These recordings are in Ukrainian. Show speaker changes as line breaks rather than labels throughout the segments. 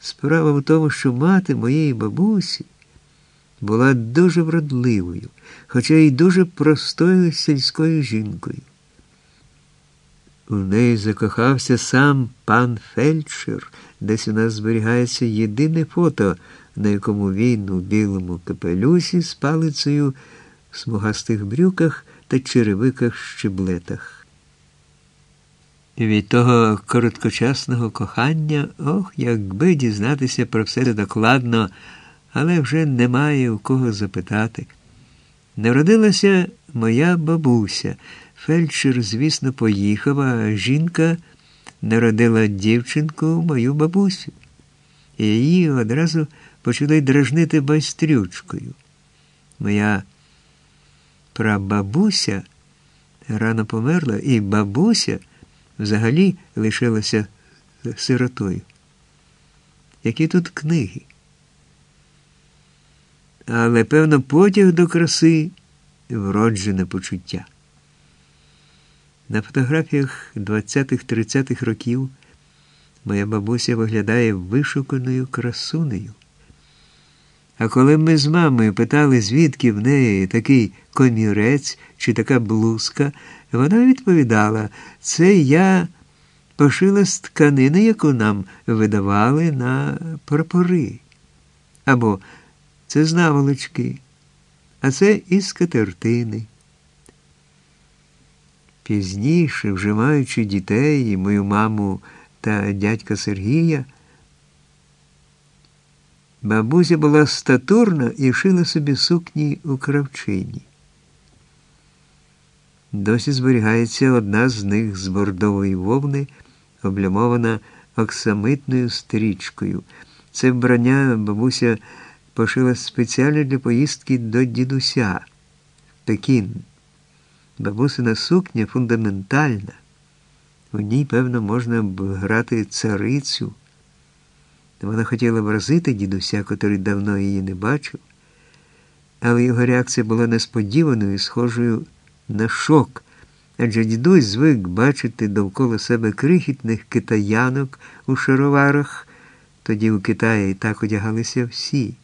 Справа в тому, що мати моєї бабусі була дуже вродливою, хоча й дуже простою сільською жінкою. У неї закохався сам пан фельдшер, десь у нас зберігається єдине фото, на якому він у білому капелюсі з палицею в смугастих брюках та черевиках щеблетах. Від того короткочасного кохання, ох, якби дізнатися про все докладно, але вже немає у кого запитати. Народилася моя бабуся. Фельдшер, звісно, поїхав, а жінка народила дівчинку мою бабусю. І її одразу почали дражнити байстрючкою. Моя прабабуся рано померла, і бабуся взагалі лишилася сиротою. Які тут книги? Але, певно, потяг до краси вроджене почуття. На фотографіях 20-30-х років моя бабуся виглядає вишуканою красунею. А коли ми з мамою питали, звідки в неї такий комірець чи така блузка, вона відповідала, це я пошила з тканини, яку нам видавали на прапори. Або це з наволочки, а це із скатертини. Пізніше, вже маючи дітей мою маму та дядька Сергія, бабуся була статурна і шила собі сукні у кравчині. Досі зберігається одна з них з бордової вовни, облямована оксамитною стрічкою. Це вбрання бабуся пошила спеціально для поїздки до дідуся в Пекін. Бабусина сукня фундаментальна. У ній, певно, можна б грати царицю. Вона хотіла вразити дідуся, котрий давно її не бачив, але його реакція була несподіваною, схожою на шок, адже дідусь звик бачити довкола себе крихітних китаянок у шароварах, тоді у Китаї і так одягалися всі.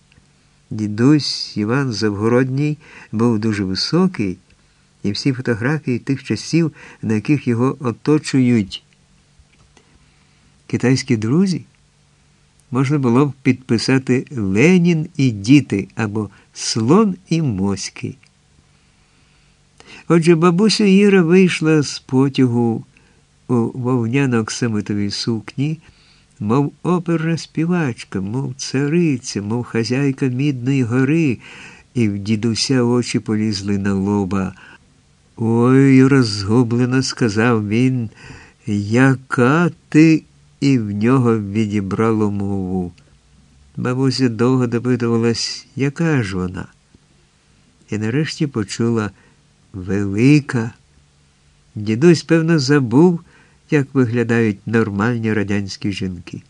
Дідусь Іван Завгородній був дуже високий і всі фотографії тих часів, на яких його оточують. Китайські друзі можна було б підписати Ленін і діти або Слон і Моськи. Отже, бабуся Іра вийшла з потягу у вовняно-оксамитовій сукні, мов оперна співачка, мов цариця, мов хазяйка Мідної гори, і в дідуся очі полізли на лоба. Ой, розгублено сказав він, яка ти і в нього відібрало мову. Бабуся довго допитувалась, яка ж вона, і нарешті почула велика. Дідусь, певно, забув, як виглядають нормальні радянські жінки.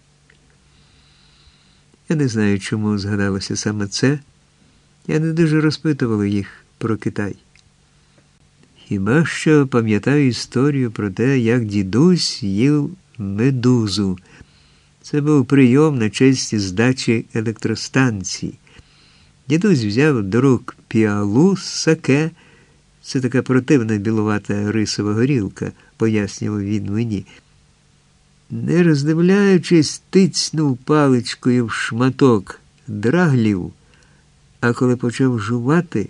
Я не знаю, чому згадалося саме це. Я не дуже розпитувала їх про Китай. Хіба що пам'ятаю історію про те, як дідусь їв медузу. Це був прийом на честь здачі електростанції. Дідусь взяв до рук піалу, саке. Це така противна білувата рисова горілка, пояснював він мені. Не роздивляючись, тицнув паличкою в шматок драглів, а коли почав жувати,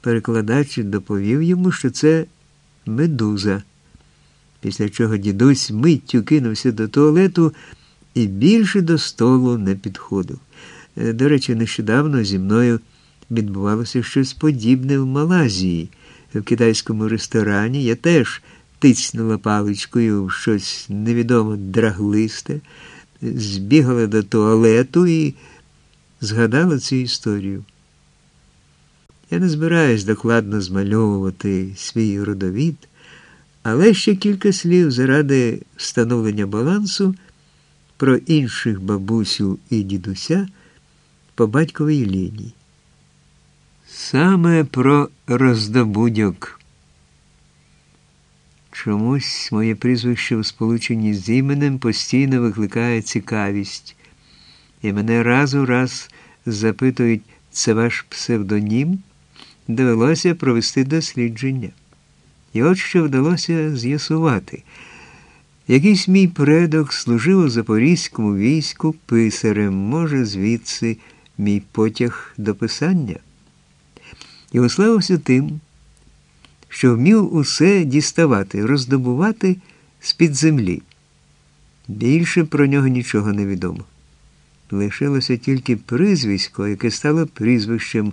перекладач доповів йому, що це медуза. Після чого дідусь миттю кинувся до туалету і більше до столу не підходив. Е, до речі, нещодавно зі мною відбувалося щось подібне в Малазії. В китайському ресторані я теж тицнула паличкою в щось невідомо драглисте, збігала до туалету і згадала цю історію. Я не збираюсь докладно змальовувати свій родовід, але ще кілька слів заради встановлення балансу про інших бабусю і дідуся по батьковій лінії. Саме про роздобудьок. Чомусь моє прізвище в сполученні з іменем постійно викликає цікавість. і мене раз у раз запитують, це ваш псевдонім, довелося провести дослідження. І от що вдалося з'ясувати. Якийсь мій предок служив у запорізькому війську писарем, може, звідси мій потяг до писання, і уславився тим, що вмів усе діставати, роздобувати з-під землі. Більше про нього нічого не відомо. Лишилося тільки прізвисько, яке стало прізвищем.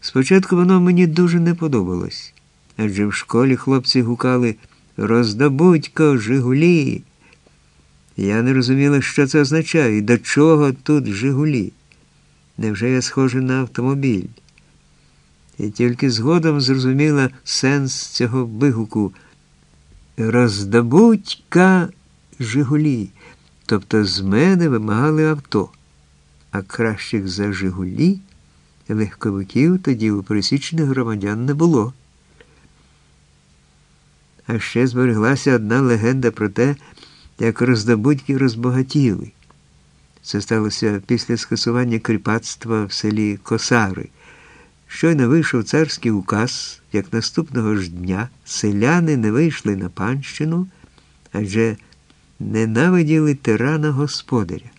Спочатку воно мені дуже не подобалось, адже в школі хлопці гукали Роздобудько, Жигулі. Я не розуміла, що це означає і до чого тут Жигулі. Невже я схожий на автомобіль? І тільки згодом зрозуміла сенс цього вигуку. Роздобудька Жигулі. Тобто з мене вимагали авто, а кращих за Жигулі легковиків тоді у пересічних громадян не було. А ще збереглася одна легенда про те, як роздобудьки розбагатіли. Це сталося після скасування кріпацтва в селі Косари. Щойно вийшов царський указ, як наступного ж дня селяни не вийшли на панщину, адже ненавиділи тирана господаря.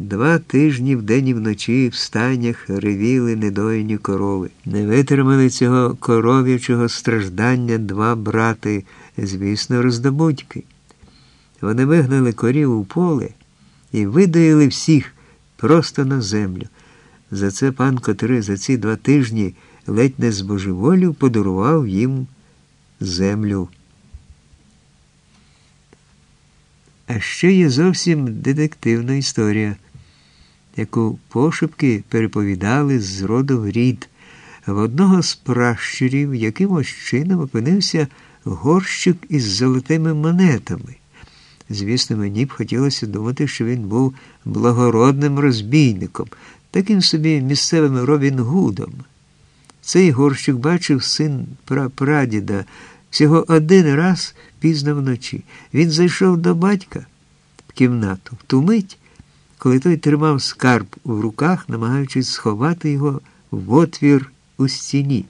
Два тижні вдень і вночі в стайнях ревіли недоїні корови. Не витримали цього коров'ячого страждання два брати, звісно, роздобудьки. Вони вигнали корів у поле і видоїли всіх просто на землю. За це пан Котри за ці два тижні ледь не збожеволів подарував їм землю. А ще є зовсім детективна історія яку пошепки переповідали з роду в рід. В одного з пращурів якимось чином опинився горщик із золотими монетами. Звісно, мені б хотілося думати, що він був благородним розбійником, таким собі місцевим Робін Гудом. Цей горщик бачив син прапрадіда всього один раз пізно вночі. Він зайшов до батька в кімнату в ту мить коли той тримав скарб у руках, намагаючись сховати його в отвір у стіні.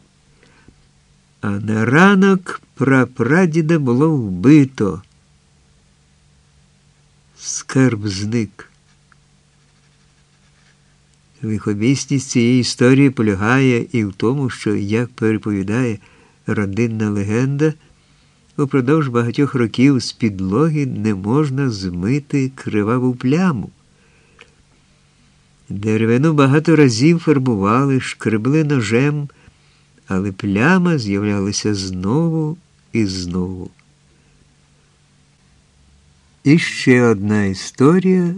А на ранок прапрадіда було вбито. Скарб зник. Лихобісність цієї історії полягає і в тому, що, як переповідає родинна легенда, упродовж багатьох років з підлоги не можна змити криваву пляму. Деревину багато разів фарбували, шкребли ножем, але пляма з'являлася знову і знову. І ще одна історія,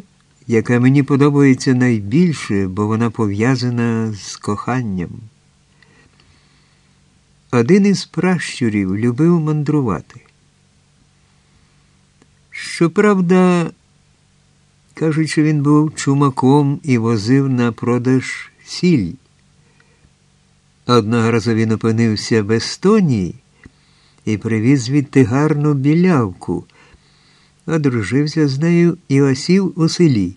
яка мені подобається найбільше, бо вона пов'язана з коханням. Один із пращурів любив мандрувати. Щоправда, Кажуть, він був чумаком і возив на продаж сіль. Одного разу він опинився в Естонії і привіз звідти гарну білявку, одружився з нею і осів у селі.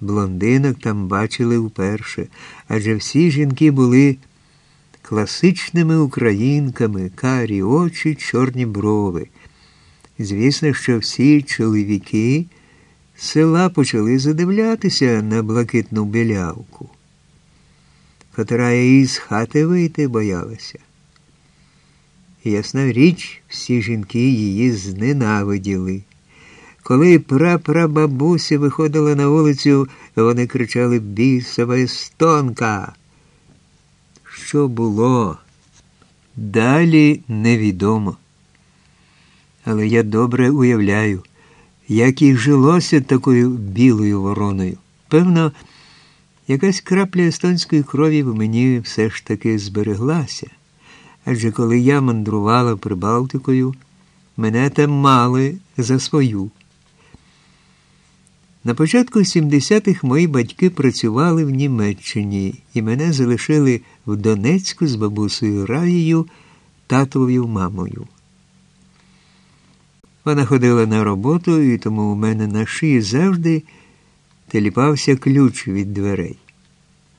Блондинок там бачили вперше, адже всі жінки були класичними українками, карі очі, чорні брови. Звісно, що всі чоловіки села почали задивлятися на блакитну білявку, котра її з хати вийти боялася. Ясна річ, всі жінки її зненавиділи. Коли прапрабабуся виходила на вулицю, вони кричали бісова естонка. Що було? Далі невідомо. Але я добре уявляю як їй жилося такою білою вороною. Певно, якась крапля естонської крові в мені все ж таки збереглася. Адже коли я мандрувала Прибалтикою, мене там мали за свою. На початку 70-х мої батьки працювали в Німеччині і мене залишили в Донецьку з бабусею Раєю, татовою мамою. Вона ходила на роботу, і тому у мене на шиї завжди теліпався ключ від дверей.